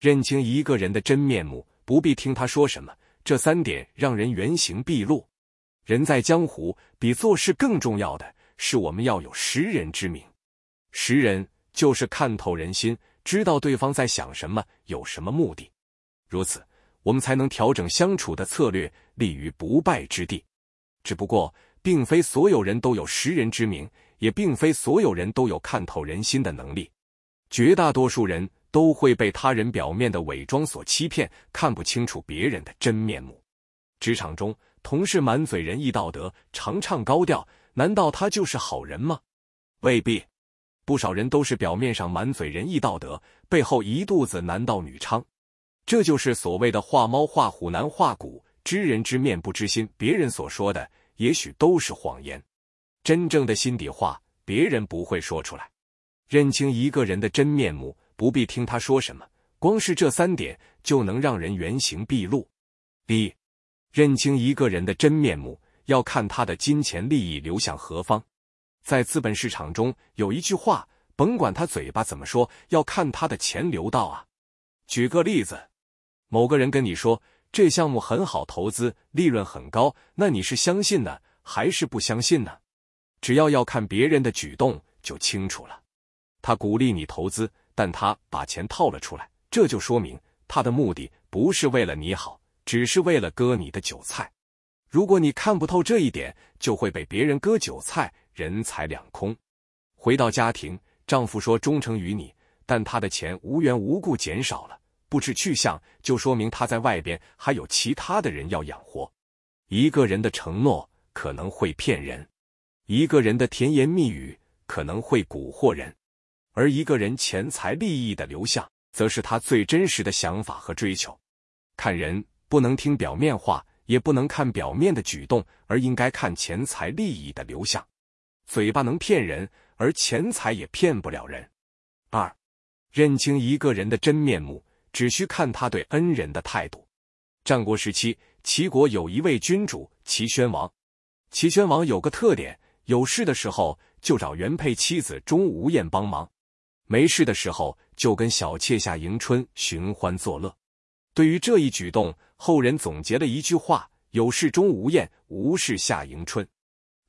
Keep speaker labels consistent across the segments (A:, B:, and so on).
A: 认清一个人的真面目，不必听他说什么。这三点让人原形毕露。人在江湖，比做事更重要的是，我们要有识人之明。识人就是看透人心，知道对方在想什么，有什么目的。如此，我们才能调整相处的策略，立于不败之地。只不过，并非所有人都有识人之明，也并非所有人都有看透人心的能力。绝大多数人都会被他人表面的伪装所欺骗，看不清楚别人的真面目。职场中，同事满嘴仁义道德，常唱高调，难道他就是好人吗？未必，不少人都是表面上满嘴仁义道德，背后一肚子男盗女娼。这就是所谓的画猫画虎难画骨，知人知面不知心。别人所说的也许都是谎言，真正的心底话，别人不会说出来。认清一个人的真面目，不必听他说什么，光是这三点就能让人原形毕露。第一，认清一个人的真面目，要看他的金钱利益流向何方。在资本市场中有一句话，甭管他嘴巴怎么说，要看他的钱流到啊。举个例子，某个人跟你说这项目很好投资，利润很高，那你是相信呢，还是不相信呢？只要要看别人的举动，就清楚了。他鼓励你投资，但他把钱套了出来，这就说明他的目的不是为了你好，只是为了割你的韭菜。如果你看不透这一点，就会被别人割韭菜，人财两空。回到家庭，丈夫说忠诚于你，但他的钱无缘无故减少了，不知去向，就说明他在外边还有其他的人要养活。一个人的承诺可能会骗人，一个人的甜言蜜语可能会蛊惑人。而一个人钱财利益的流向，则是他最真实的想法和追求。看人不能听表面话，也不能看表面的举动，而应该看钱财利益的流向。嘴巴能骗人，而钱财也骗不了人。二，认清一个人的真面目，只需看他对恩人的态度。战国时期，齐国有一位君主齐宣王。齐宣王有个特点，有事的时候就找原配妻子钟无艳帮忙。没事的时候就跟小妾夏迎春寻欢作乐。对于这一举动，后人总结了一句话：“有事钟无艳，无事夏迎春。”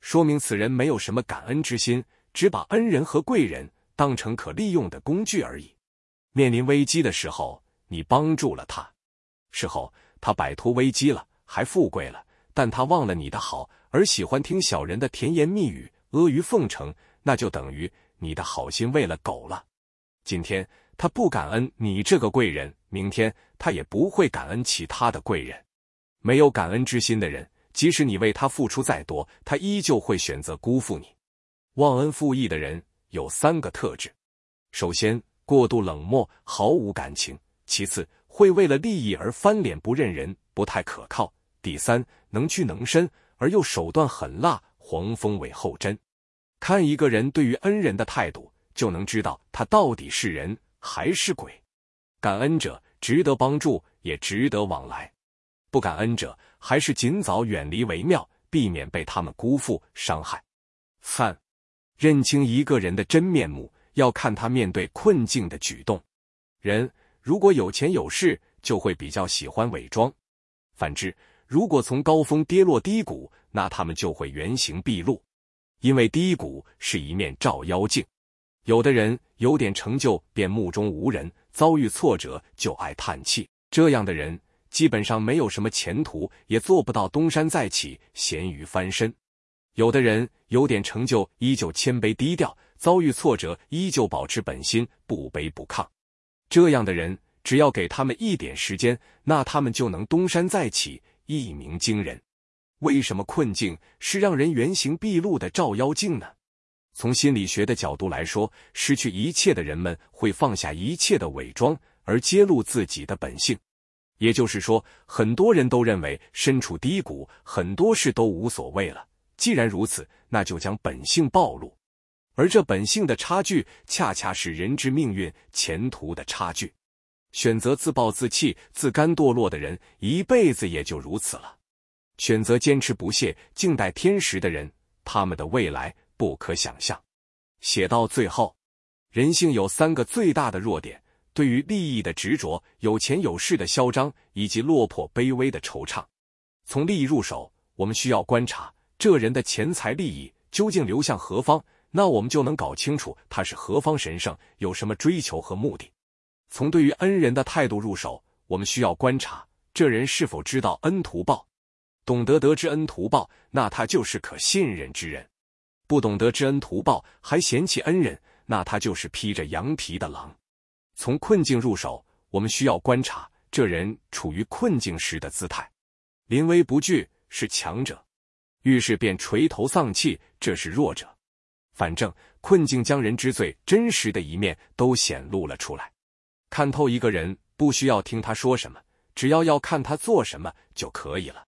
A: 说明此人没有什么感恩之心，只把恩人和贵人当成可利用的工具而已。面临危机的时候，你帮助了他，事后他摆脱危机了，还富贵了，但他忘了你的好，而喜欢听小人的甜言蜜语、阿谀奉承，那就等于你的好心喂了狗了。今天他不感恩你这个贵人，明天他也不会感恩其他的贵人。没有感恩之心的人，即使你为他付出再多，他依旧会选择辜负你。忘恩负义的人有三个特质：首先，过度冷漠，毫无感情；其次，会为了利益而翻脸不认人，不太可靠；第三，能屈能伸而又手段狠辣，黄蜂尾后针。看一个人对于恩人的态度。就能知道他到底是人还是鬼。感恩者值得帮助，也值得往来；不感恩者，还是尽早远离为妙，避免被他们辜负伤害。三，认清一个人的真面目，要看他面对困境的举动。人如果有钱有势，就会比较喜欢伪装；反之，如果从高峰跌落低谷，那他们就会原形毕露，因为低谷是一面照妖镜。有的人有点成就便目中无人，遭遇挫折就爱叹气。这样的人基本上没有什么前途，也做不到东山再起、咸鱼翻身。有的人有点成就，依旧谦卑低调；遭遇挫折，依旧保持本心，不卑不亢。这样的人，只要给他们一点时间，那他们就能东山再起，一鸣惊人。为什么困境是让人原形毕露的照妖镜呢？从心理学的角度来说，失去一切的人们会放下一切的伪装，而揭露自己的本性。也就是说，很多人都认为身处低谷，很多事都无所谓了。既然如此，那就将本性暴露。而这本性的差距，恰恰是人之命运前途的差距。选择自暴自弃、自甘堕落的人，一辈子也就如此了；选择坚持不懈、静待天时的人，他们的未来。不可想象。写到最后，人性有三个最大的弱点：对于利益的执着、有钱有势的嚣张，以及落魄卑微的惆怅。从利益入手，我们需要观察这人的钱财利益究竟流向何方，那我们就能搞清楚他是何方神圣，有什么追求和目的。从对于恩人的态度入手，我们需要观察这人是否知道恩图报，懂得得知恩图报，那他就是可信任之人；不懂得知恩图报，还嫌弃恩人，那他就是披着羊皮的狼。从困境入手，我们需要观察这人处于困境时的姿态。临危不惧是强者，遇事便垂头丧气，这是弱者。反正困境将人之最真实的一面都显露了出来。看透一个人，不需要听他说什么，只要要看他做什么就可以了。